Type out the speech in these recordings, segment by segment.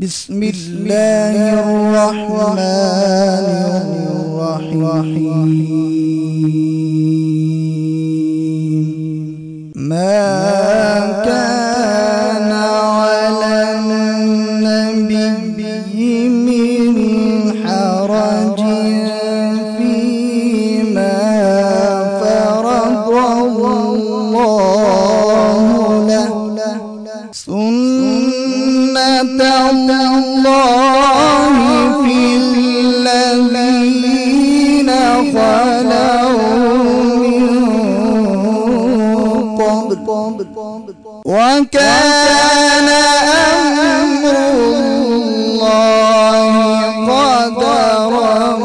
بسم الله الرحمن الرحيم ما كان على النبي من وكان أمر الله قدرا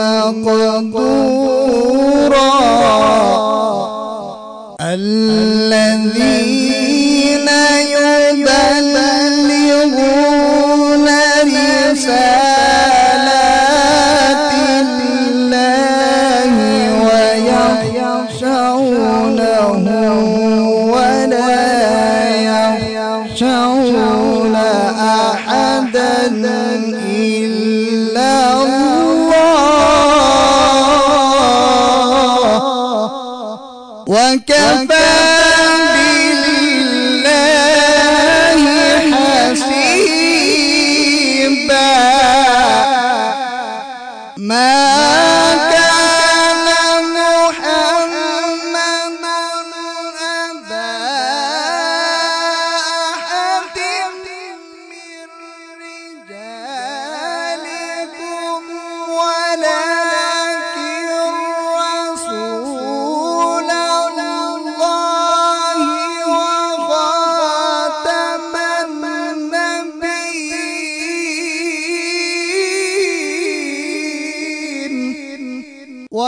مقدورا. الذي يخشون أحدا إلا الله. وكفى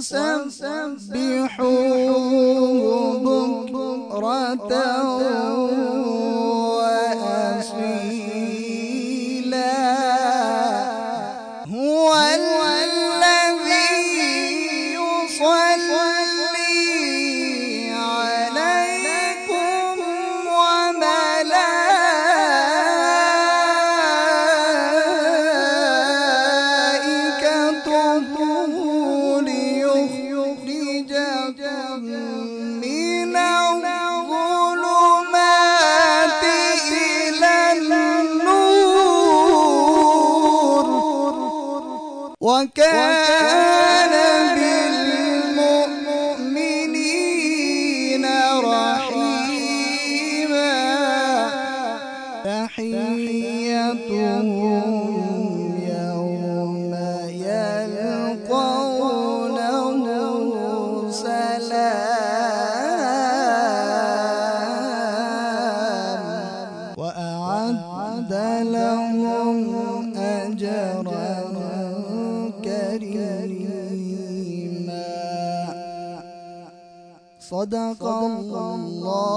وسبحوه وكان بالمؤمنين رحيما تحيتهم يوم يلقونه سلام وأعد لهم أجرا صدق الله.